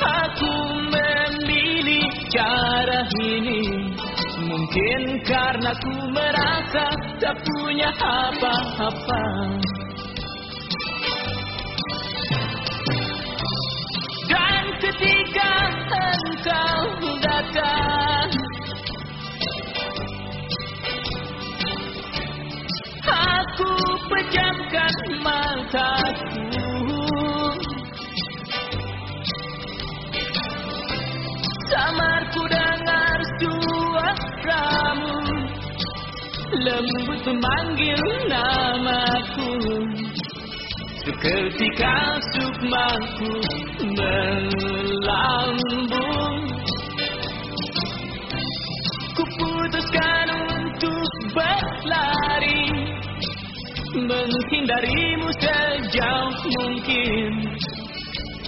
Aku memilih cara ini. Mungkin karena ku merasa tak punya apa-apa Samar ku dengar suaramu. Lembut memanggil namaku. Seketika sukmaku melambung Kuputuskan untuk berlari Menghindarimu sejauh mungkin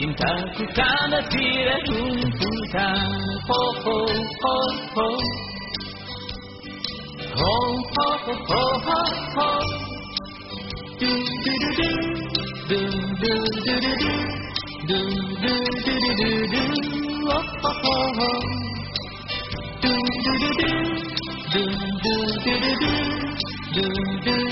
Cintaku karena tidak rumputan Ho ho ho ho Ho ho ho ho ho ho Du du du du Du du du du du Du du du du du du Ho ho ho ho Du du du du Du du du du du Du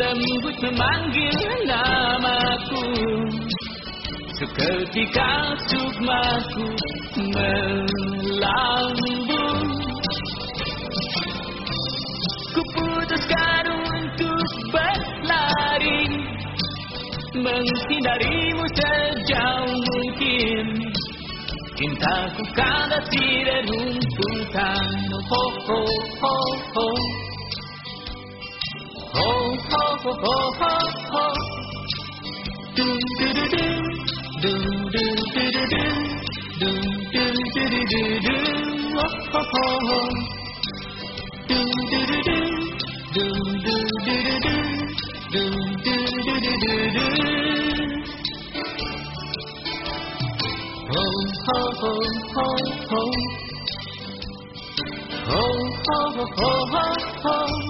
Lembut memanggil namaku. Seketika sukmaku melambung. Kuputuskan untuk berlari Menghindarimu sejauh mungkin. Cintaku kada tidak ho ho ho Ho ho ho ho ho. Do do do do do do do do do do do do do do do ho ho ho ho. Do do do do do do do do do do do do do do do. Ho ho ho ho ho. Ho ho ho ho ho.